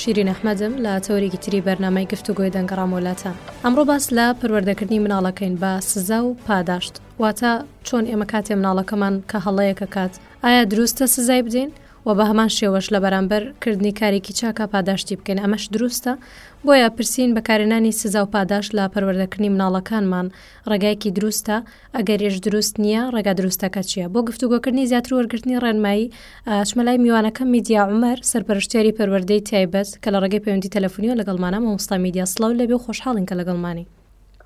شیرین ئەحمەدم لە تەوەرێکی تری بەرنامەی گفتوگۆی دەنگ ڕامۆلاتان. ئەمڕۆ باس لە پەروەردەکردنی مناڵەکەین بە سزا و پاداشت واتە چۆن ئێمە کاتێ مناڵەکەمان کە هەڵەیەکە کات ئایا دروستە سزای بدەین و بە هەمان شێوەش لە بەرامبەر کردنی کارێکی چاکە پاداشتی بکەین ئەمەش دروستە بۆیە پرسین بەکارێنانی سزا و پاداشت لە پەروەردەکردنی مناڵەکانمان ڕێگایەکی دروستە ئەگەر ئێش دروست نییە ڕێگا دروستەکە چییە بۆ گفتوگۆکردنی زیاتر وەرگرتنی ڕێنمایی ئاچمەلای میوانەکە میدیا عمر سەرپەرشتیاری پەروەردەی تایبەت کە لە ڕێگەی پەیوەندی تەلەفۆنیەوە لەگەڵمانە مامۆستا میدیا سڵاو لێبێ و خۆشحاڵین کە لەگەڵمانی.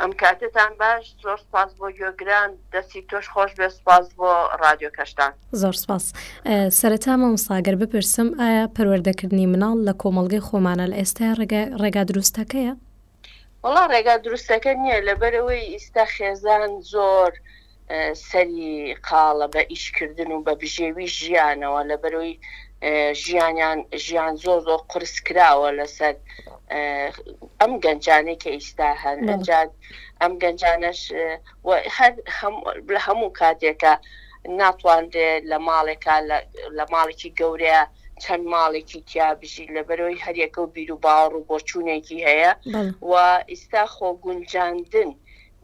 ئەم کاتەتان باش زۆر سپاس بۆ گۆگران دەستی تۆش خۆش بێ سپاس بۆ ڕادیۆ کەشتان زۆر سپاس سەرەتا مامساگەر بپرسم ئایا پەروەردەکردنی مناڵ لە کۆمەلگەی خۆمانە لە ئێستا ڕێگا دروستەکەیە وەڵا ڕێگا دروستەکە نیە لەبەرئەوەی ئیستا خێزان زۆر سەری قاڵە بە ئیش کردن و بە بژێوی ژیانەوە لەبەرەوەی ژیانیان ژیان زۆر زۆر قورس کراوە لەسەر ئەم گەنجانەی کە ئیستا هەن ئەنجاد ئەم گەنجانەش هەر لە هەموو کاتێکە ناتوانرێ لە ماڵێکا لە ماڵێکی گەورەیە چەند ماڵێکی تیا بژی لەبەرەوەی هەریەکە و بیر و باوەڕ و بۆچوونێکی هەیە و ئیستا خۆ گونجاندن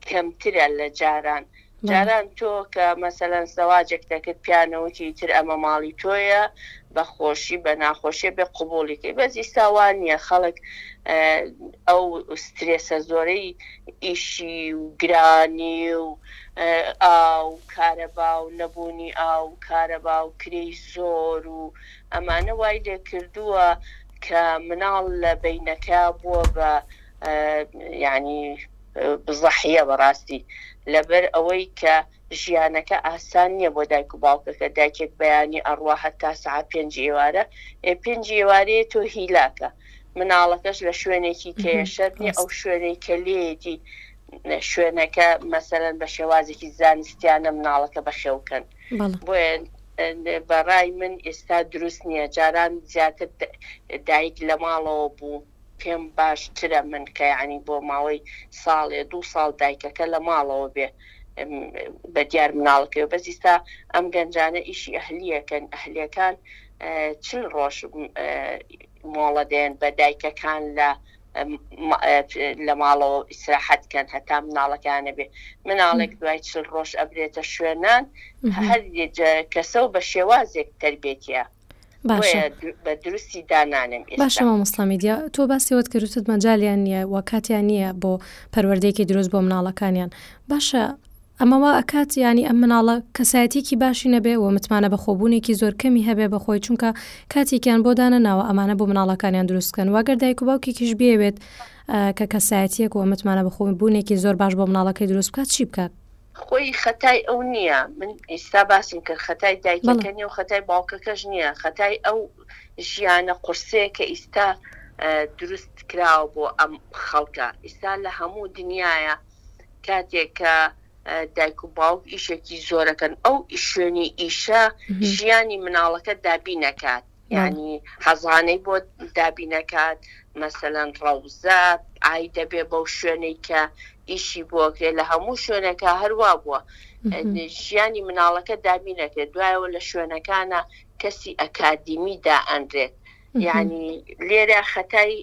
کەمترە لە جاران جاران تۆ کە مەسەلەن زەواجێک دەکرد پیانەوەکی تر ئەمە ماڵی تۆیە بە خۆشی بە ناخۆشیێ بێ قوبولیکەی بەس ئیستاوان نیە خەڵک ئەو سترێسە زۆرەی ئیشی و گرانی و ئاو و کارەبا و نەبوونی ئاو و کارەبا و کرێی زۆر و ئەمانە وای لێ کردووە کە مناڵ لە بەینەکە بووە بە یانی بزەحیە بەڕاستی لەبەر ئەوەی کە ژیانەکە ئاسان نییە بۆ دایک و باوکەکە دایکێک بەیانی ئەڕوا هەتا سەعات پێنجی ئێوارە ئێ پێنجی ئێوارەیە تۆ هیلاکە مناڵەکەش لە شوێنێکی کەیە شەرت نیە ئەو شوێنەی کە لێیەتی شوێنەکە مەسەرەن بە شێوازێکی زانستیانە مناڵەکە بەخێوکەن بۆیە بەڕای من ئێستا دروست نییە جاران زیاتر دایک لە ماڵەوە بوو پێم باشترە من کە یعنی بۆ ماوەی ساڵێ دوو ساڵ دایکەکە لە ماڵەوە بێ بە دیار مناڵەکەی و بەزیستا ئەم گەنجانە ئیشی ئەهلیەکەن ئەهلیەکان چل ڕۆژ مۆڵە دەیەن بە دایکەکان لە لە ماڵەوە ئیسراحەت کەن هەتا مناڵەکانە بێ مناڵێک دوای چل ڕۆژ ئەبرێتە شوێنان هەر کەسە و بە شێوازێک تربێتە بە درستی دانانم باشەوە مسللمەدیا تۆ باسیەوەت کردوتت مەجاالیان نییە و کاتیان نییە بۆ پەروەردەیەکی دروست بۆ مناڵەکانیان باشە ئەمە وا ئەکات یانی ئەم مناڵە کەسایەتیەکی باشی نەبێ و متمانە بەخۆبوونێکی زۆر کەمی هەبێ بەخۆی چونکە کاتێکیان بۆ دانە ناوە ئەمانە بۆ مناڵەکانیان دروستکەن واگەر دایک و باوکێکیش بێوێت کە کەسایەتیەک و متمانە بەخۆی بوونێکی زۆر باش بۆ مناڵەکەی دروست بکات چی بکات خۆی خەتای ئەو نییە من ئیستا باسم کرد خەتای دایکەکە نیە و خەتای باوکەکەش نییە خەتای ئەو ژیانە قورسەیە کە ئیستا دروست کراوە بۆ ئەم خەڵکە ئیستا لە هەموو دنیاە کاتێک کە دایک و باوک ئیشێکی زۆرەکەن ئەو شوێنی ئیشە ژیانی مناڵەکە دابی نەکات ینی حەزانەی بۆ دابی نەکات مەسەەن ڕەوزە ئای دەبێ بەو شوێنەی کە ئیشی بۆکرێ لە هەموو شوێنەکە هەروە بووە ژیانی مناڵەکە دابی نەکرێت دوایەوە لە شوێنەکانە کەسی ئەکادیمی دا ئەنرێت یعنی لێرە خەتای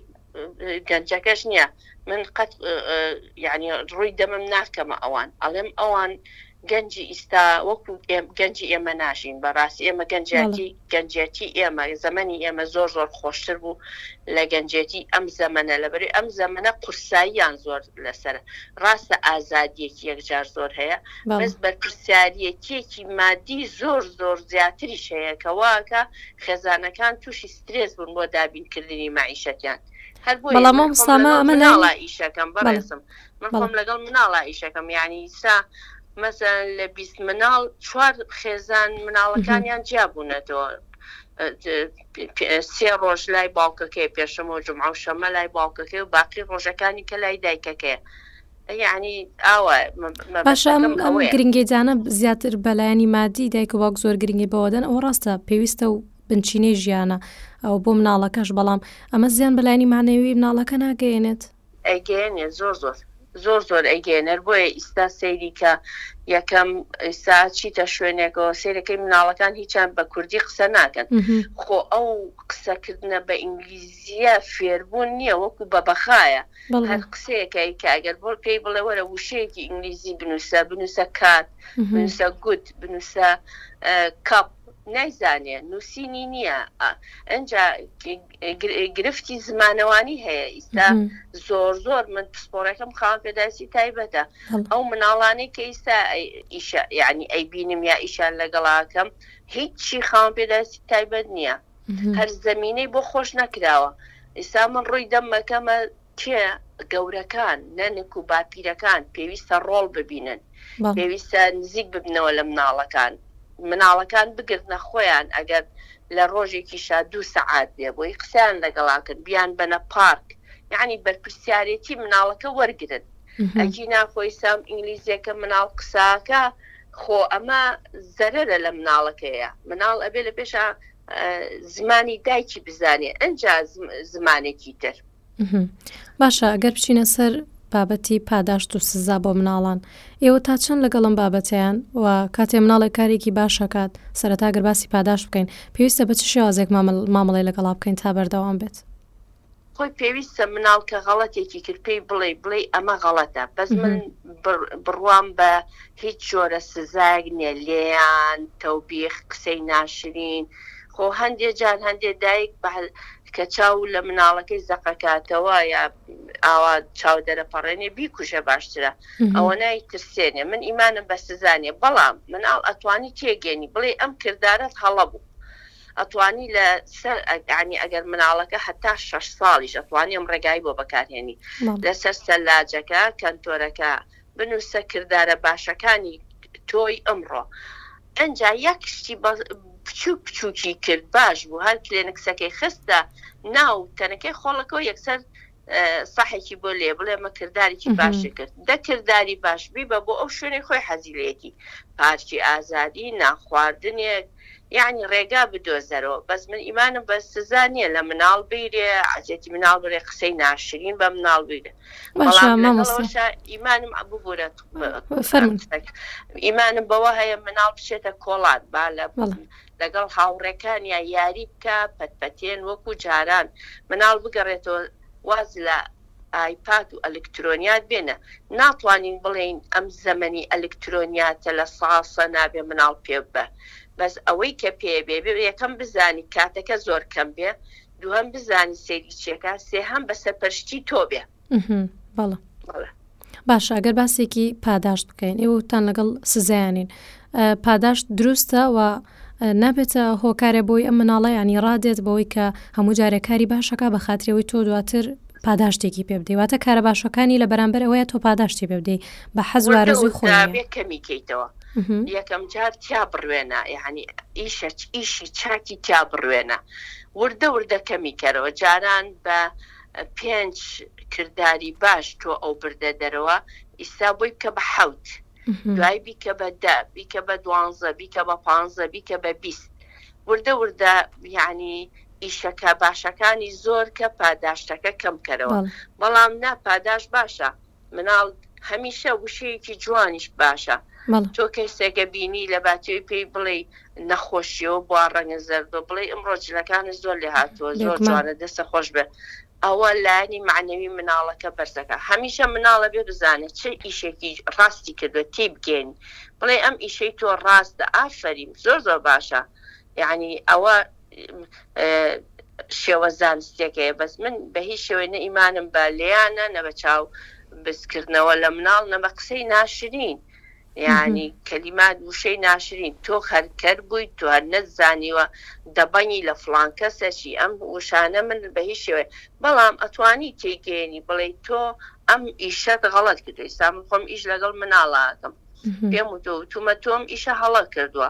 گەنجەکەش نییە من قەت یعنی ڕووی دەمم ناکەمە ئەوان ئەڵێم ئەوان گەنجی ئیستا وەکو گەنجی ئێمە ناشین بەڕاستی ئێمە گەنجاتی گەنجێتی ئێمە زەمەنی ئێمە زۆر زۆر خۆشتر بوو لە گەنجێتی ئەم زەمەە لەبەری ئەم زەمەە قورساییان زۆر لەسەر ڕاستە ئازادیەکی یەکجار زۆر هەیە بەس بەرپرسیارەتێکی مادی زۆر زۆر زیاتری شەیەکەواکە خێزانەکان تووشی سترێس بوون بۆ دابین کردنی مەعیشەتیان هەر بۆیە بەڵام من مامۆستا خۆم ما لەگەڵ ئەمە لای مناڵە ئیشەکەم بەڵێ بەڕێزم من بەڵێ خۆم لەگەڵ مناڵە ئیشەکەم یانی ئیستا مەسەن لە بیست مناڵ چوار خێزان مهم. مناڵەکانیان جیا بوونەتەوە ئە، ت، پ، سێ ڕۆژ لای باوکەکەی پێشەمە و جومعە و شەمە لای باوکەکەی و باقی ڕۆژەکانی کە لای دایکەکەیە باشە ئەم گرنگی جانە زیاتر بەلایەنی مادی دایکە باوک زۆر گرنگی بەوەدەن ئەو ڕاستە پێویستە و بنچینەی ژیانە ئەو بۆ مناڵەکەش بەڵام ئەمە زیان بەلایانی مانەوی مناڵەکە ناگەێنێت ئەگەێنێ زۆر زۆر زۆر زۆر ئەگەێنەر بۆیە ئیستا سەیری کە یەکەم ئیسا چیتە شوێنێکەوە سێرەکەی مناڵەکان هیچیان بە کوردی قسە ناکەن خۆ ئەو قسەکردە بە ئینگلیزی جیا فێربوون نیە وەکو بە بەخایە هەر قسەیەکەی کە ئەگەر بۆ پێی بڵێ وەرە وشەیەکی ئینگلیزی بنووسە بنووسە کات بنووسە گوت بنووسە کاپ نایزانێ نووسینی نییە ئەجا گرفتی زمانەوانی هەیە ئیستا زۆر زۆر من پسپۆڕەکەم خاڵ پێداسی تایبەتە ئەو مناڵانەی کە ئیستا ئیشە یعنی ئەی بینم یا ئیشان لەگەڵاکەم هیچی خاڵ پێداسی تایبەت نییە هەر زەمینەی بۆ خۆش نەکراوە ئیستا من ڕووی دەم مەکەمە کێ گەورەکان نەنک و باپیرەکان پێویستە ڕۆڵ ببینن پێویستە نزیک ببنەوە لە مناڵەکان مناڵەکان بگرنە خۆیان ئەگەر لە ڕۆژێکی شا دوو سەعات بێ بۆی قسەیان لەگەڵاکرد بیان بەنە پارک یعنی بەرپرسیارێتی مناڵەکە وەرگن ئەگینا خۆی سام ئینگلیزیەکە مناڵ قساکە خۆ ئەمە زەرەرە لە مناڵەکەیە مناڵ ئەبێ لە پێشا زمانی دایکی بزانێ ئەجا زمانێکی تر باشە ئەگەر بچینە سەر بابەتی پاداشت و سزا بۆ مناڵان ئێوە تا چەند لەگەڵم بابەتیان و کاتێ مناڵێک کارێکی باشەکات سەرەتاگەر باسی پاداش بکەین پێویستە بە چ شێوازێک مامەڵی لەگەڵا بکەین تا بەردەوام بێت خۆی پێویستە مناڵ کە غەڵەتێکی کرد پێی بڵێ بڵێ ئەمە غەڵەتە بەس من بڕوام بە هیچ جۆرە سزاگ نیە لێیان تەوبیخ قسەی ناشرین خۆ هەندێ جار هەندێ دایک بە کە چاو لە مناڵەکەی زەقەکاتەوە یا ئاوا چاو دەرەپەڕێنێ بیکوژە باشترە ئەوە نای ترسێنێ من ئیمانم بە سزانێ بەڵام مناڵ ئەتوانی تێگەێنی بڵێ ئەم کردارەت هەڵە بوو ئەتوانی لە سەر یانی ئەگەر مناڵەکە هەتا شەش ساڵیش ئەتوانی ئەم ڕێگای بۆ بەکارهێنی لە سەر سەلاجەکە کەنتۆرەکە بنووسە کردارە باشەکانی تۆی ئەمڕۆ ئەجا یەک شتی بچووک بچووکی کرد باش بوو هەر کلێنکسەکەی خستە ناو تەنەکەی خۆڵەکەەوە یەکسەر سەحێکی بۆ لێ بڵێ مە کردارێکی باشی کرد دە کردداری باش بیبە بۆ ئەو شوێنی خۆی حەزیلەتی پارکی ئازادی ناخواردنێک یعنی ڕێگا بدۆزەرەوە بەس من ئیمانم بە سزا نییە لە مناڵ بیرێ عزیەتی مناڵ بڵێ قسەی ناشرین بە مناڵ بیرە ئیمانم ببورە ئیمانم بەوە هەیە مناڵ بچێتە کۆڵات با لە لەگەڵ هاوڕێکانیا یاری بکە پەت پەتێن وەکو جاران مناڵ بگەڕێتەوە واز لە ئایپات و ئەلکترۆنیات بێنە ناتوانین بڵێین ئەم زەمەنی ئەلکترۆنیاتە لە ساسە نابێ مناڵ پێببە بەس ئەوەی کە پێبێ بێ یەکەم بزانی کاتەکە زۆر کەم بێ دووهەم بزانی سەیری چیەکا سێهەم بەسەرپەرشتی تۆ بێ. بەڵە باشە ئەگەر باسێکی پاداشت بکەین ئێوەتان لەگەڵ سزیانین پاداشت دروستە و نابێتە هۆکارە بۆی ئەم مناڵە ینی ڕادێت بەوەی کە هەموو جارەکاری باشەکە بە خاترەوەی تۆ دواتر پاداشتێکی پێ بدەیواتە کارە باشەکانی لە بەرامبەر ئەوەیە تۆ پاداشتی پێ بدەی بە حەزوارزوی خۆ کەمی کەیتەوە یەکەم جار تیا بڕوێنە یعنی ئیشە ئیشی چاکی تیا بڕوێنە وردە وردە کەمی کەرەوە جاران بە پێنج کرداری باش تۆ ئەو بردە دەرەوە ئیستا بۆی بکە بە حەوت دوای بیکە بە دە بیکە بە دوانزە بیکە بە پانزە بیکە بە بیست وردە وردە یعنی ئیشەکە باشەکانی زۆر کە پاداشتەکە کەم کەرەوە بەڵام نا پاداش باشە مناڵ هەمیشە وشەیەکی جوانیش باشە تۆ کەسێکە بینی لە باتێوی پێی بڵێ نەخۆشیەوە بۆ ڕەنگە زەردۆ بڵێ ئەمڕۆ جلەکانە زۆر لێ هاتووە زۆر جوانە دەستە خۆش بێ ئەوە لایانی معنەوی مناڵەکە بەرزەکە هەمیشە مناڵە بێ بزانێت چه ئیشێکی ڕاستی کردو تی بگەین بڵێ ئەم ئیشەی تۆ ڕاستە ئافرین زۆر زۆر باشە یەعنی ئەوە شێوە زانستیەکەیە بەس من بە هیچ شێوەی نە ئیمانم بە لێیانە نە بە چاو بسکردنەوە لە مناڵ نە بە قسەی ناشرین یعنی کەلیمات وشەی ناشرین تۆ خەرکەر بوویت تو هەر نەتزانیوە دەبەنگی لە فلان کەسەچی ئەم وشانە من بە هیچ شێوێ بەڵام ئەتوانی تێگەێنی بڵێ تۆ ئەم ئیشەت غەڵت کرد ئیستا من خۆم ئیش لەگەڵ مناڵاکەم پێم و تۆ تومە تۆم ئیشە هەڵە کردووە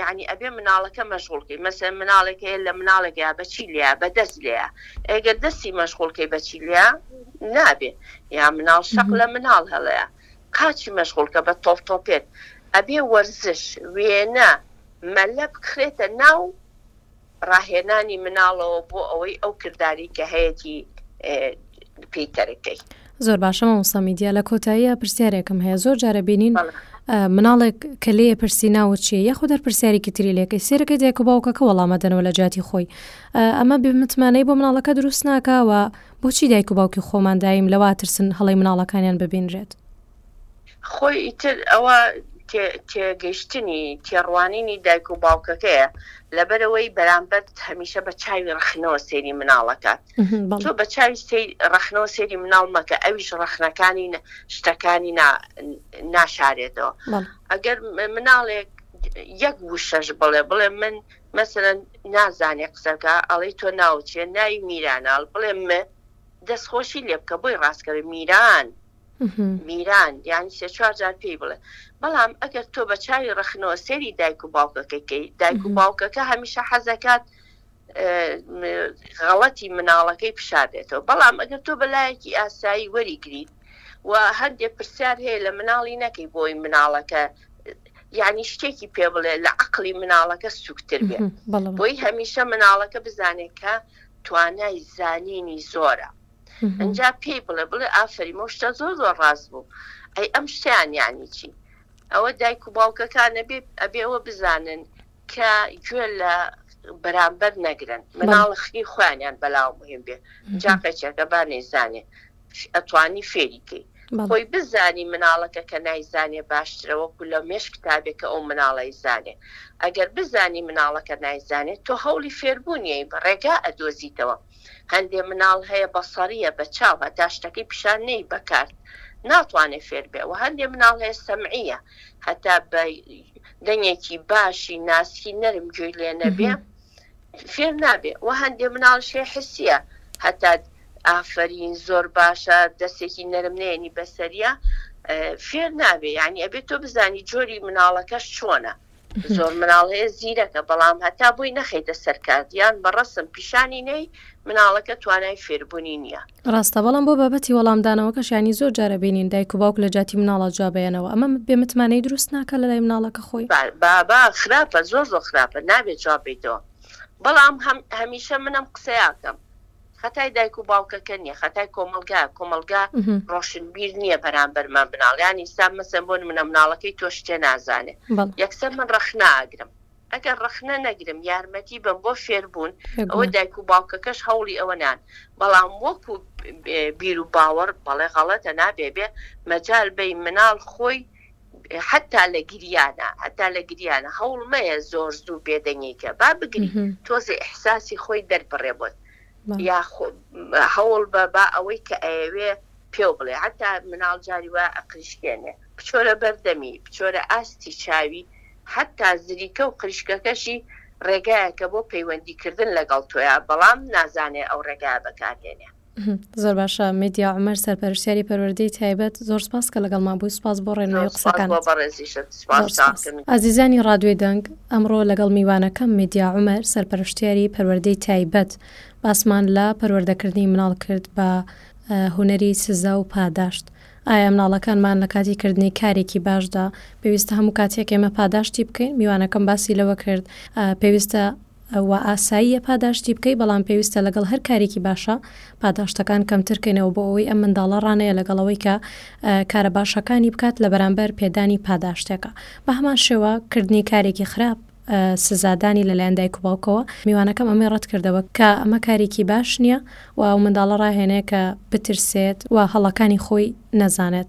یانی ئەبێ مناڵەکە مەشغولکەی مەسە مناڵێکە لە مناڵێکە بەچی لە بەدەست لە ئەگەر دەستی مەشغولکەی بەچی لە نابێ یا مناڵ شەق لە مناڵ هەڵەیە قاچی مەشغولکە بە تۆپ تۆپێت ئەبێ وەرزش وێنە مەلە بکرێتە ناو ڕاهێنانی مناڵەوە بۆ ئەوەی ئەو کرداری کە هەیەتی پێی تەرکەی. زۆر باشە مامۆستا میدیا لە کۆتاییە پرسیارێکم هەیە زۆر جارە بینین مناڵێک کە لێ پرسی ناوە چیە یاخۆ دەر پرسیارێکی تری لەکەی سێرەکەی دایک و باوکەکە وەڵامە دەنەوە لە جاتی خۆی ئەمە بێ متمانەی بۆ مناڵەکە دروست ناکەوە بۆچی دایک و باوکی خۆمان دایم لەواترسن هەڵی مناڵەکانیان ببینرێت. خۆی ئیتر ئەوە تێگەشتنی تێڕوانینی دایک و باوکەکەیە لەبەرەوەی بەرامبەر هەمیشە بە چاوی ڕخنەوە سێری مناڵەکات تۆ بە چاوی ڕخنەوە سێری مناڵ مەکە ئەویش ڕخنەکانی شتەکانی ناشارێتەوە ئەگەر مناڵێک یەک وشەش بڵێ بڵێ من مەسەرەن نازانێ قسەکە ئەڵی تۆ ناوچێ ناوی میرانال بڵێ من دەستخۆشی لێ بکە بۆی ڕاستکەوێ میران میران، یانی سێ چوار جار پێی بڵێ. بەڵام ئەگەر تۆ بە چاوی ڕەخنەوە سەیری دایک و باوکەکەی کەی، دایک و باوکەکە هەمیشە حەزەکات غەڵەتی مناڵەکەی پیشان دێتەوە. بەڵام ئەگەر تۆ بە لایەکی ئاسایی وەریگریت و هەندێک پرسیار هەیە لە مناڵی نەکەی بۆی مناڵەکە یعنی شتێکی پێ بڵێ لە عقلی مناڵەکە سوکتر بێ بۆی هەمیشە مناڵەکە بزانێت کە توانای زانینی زۆرە. ئەجا پێی بڵێ بڵێ ئافری مۆشتە زۆر زۆر ڕاست بوو ئەی ئەم شتیان یانی چی ئەوە دایک و باوکەکانە بێ ئەبێەوە بزانن کە گوێ لە بەرامبەر نەگرن مناڵ خی خوانیان بەلاو مهم بێ جاقەچەکە با نەیزانێ ئەتوانی فێریکەی خۆی بزانی مناڵەکە کە نایزانێ باشترەوە کو لە مێش کتابێک کە ئەو مناڵی زانێ ئەگەر بزانی مناڵەکە نایزانێت تۆ هەوڵی فێربوونیە ڕێگا ئەدۆزیتەوە هەندێ مناڵ هەیە بەصەریە بە چاو هەتا شتەکەی پیشان نەی بە کارت ناتوانێ فێر بێ وە هەندێ مناڵ هەیە سەمعیە هەتا بە دەنگێکی باشی ناسکی نەرم گوێی لێ نەبێ فێر نابێ وە هەندێ مناڵش هەیە حسیە هەتا ئافەرین زۆر باشە دەستێکی نەرم نێنی بەسەریە فێر نابێ یعنی ئەبێت تۆ بزانی جۆری مناڵەکەش چۆنە زۆر مناڵ هەیە زیرەکە بەڵام هەتا بۆی نەخەیتە سەر کارت یان بە ڕەسم پیشانی نەی مناڵەکە توانای فێربونی نیە. ڕاستە بەڵام بۆ بابەتی وەڵام دانەوەکەش یانی زۆر جار ئەبینین دایک و باوک لە جاتی مناڵا جواب ئەیەنەوە ئەمە بێ متمانەی دروست ناکا لەلای مناڵەکە خۆی؟ بابە خراپە زۆر زۆر خراپە نابێ جواب بەیتەوە بەڵام هەمیشە منم قسەیاکەم. خەتای دایک و باوکەکە نیە خەتای کۆمەڵگا کۆمەڵگا ڕۆشنبیر نیە بەرامبەر مە مناڵ یان ئیستا مەسەن بۆن منە مناڵەکەی تۆ شتێ نازانێ یەکسەر من ڕەخنا ئەگرم ئەگەر ڕەخنە نەگرم یارمەتی بم بۆ فێربوون ئەوە دایک و باوکەکەش هەوڵی ئەوە نان بەڵام وەکو بیر و باوەڕ بەڵێ غەڵەتە نابێ بێ مەجال بەی مناڵ خۆی حەتا لە گریانە حەتا لە گریانە هەوڵ مەیە زۆر زوو بێدەنگیکە با بگری تۆزێ ئیحساسی خۆی دەربڕێ بۆت یا هەوڵ بە با ئەوەی کە ئەیەوێ پێو بڵێ حتا مناڵ جاری وە ئەقلشکێنێ بچۆرە بەردەمی بچۆرە ئاستی چاوی حتا زریکە و قریشکەکەشی ڕێگایەکە بۆ پەیوەندیکردن لەگەڵ تۆیە بەڵام نازانێ ئەو ڕێگا بەکارهێنێ زۆر باشە میدیا عومەر سەرپەرشتیاری پەروەردەی تایبەت زۆر سپاس کە لەگەڵمان بووی سپاس بۆ ڕێنمایی و قسەکانت ئازیزانی ڕادوێ دەنگ ئەمڕۆ لەگەڵ میوانەکەم میدیا عومەر سەرپەرشتیاری پەروەردەی تایبەت باسمان لە پەروەردەکردنی مناڵ کرد بە هونەری سزا و پاداشت ئایا مناڵەکانمان لە کاتی کردنی کارێکی باشدا پێویستە هەموو کاتێک ئێمە پاداشتی بکەین میوانەکەم باسی لەوە کرد پێویستە ئەوا ئاساییە پاداشتی بکەی، بەڵام پێویستە لەگەڵ هەر کارێکی باشە پاداشتەکان کەمتر کەینەوە بۆ ئەوەی ئەم منداڵە ڕانەیە لەگەڵ ئەوەی کە کارە باشەکانی بکات لە بەرامبەر پێدانی پاداشتێکە بە هەمان شێوە کردنی کارێکی خراپ سزادانی لەلایەن دایک و باوکەوە میوانەکەم ئەمەی ڕەت کردەوە کە ئەمە کارێکی باش نییە و ئەو منداڵە ڕاهێنەیە کە بترسێت و هەڵەکانی خۆی نەزانێت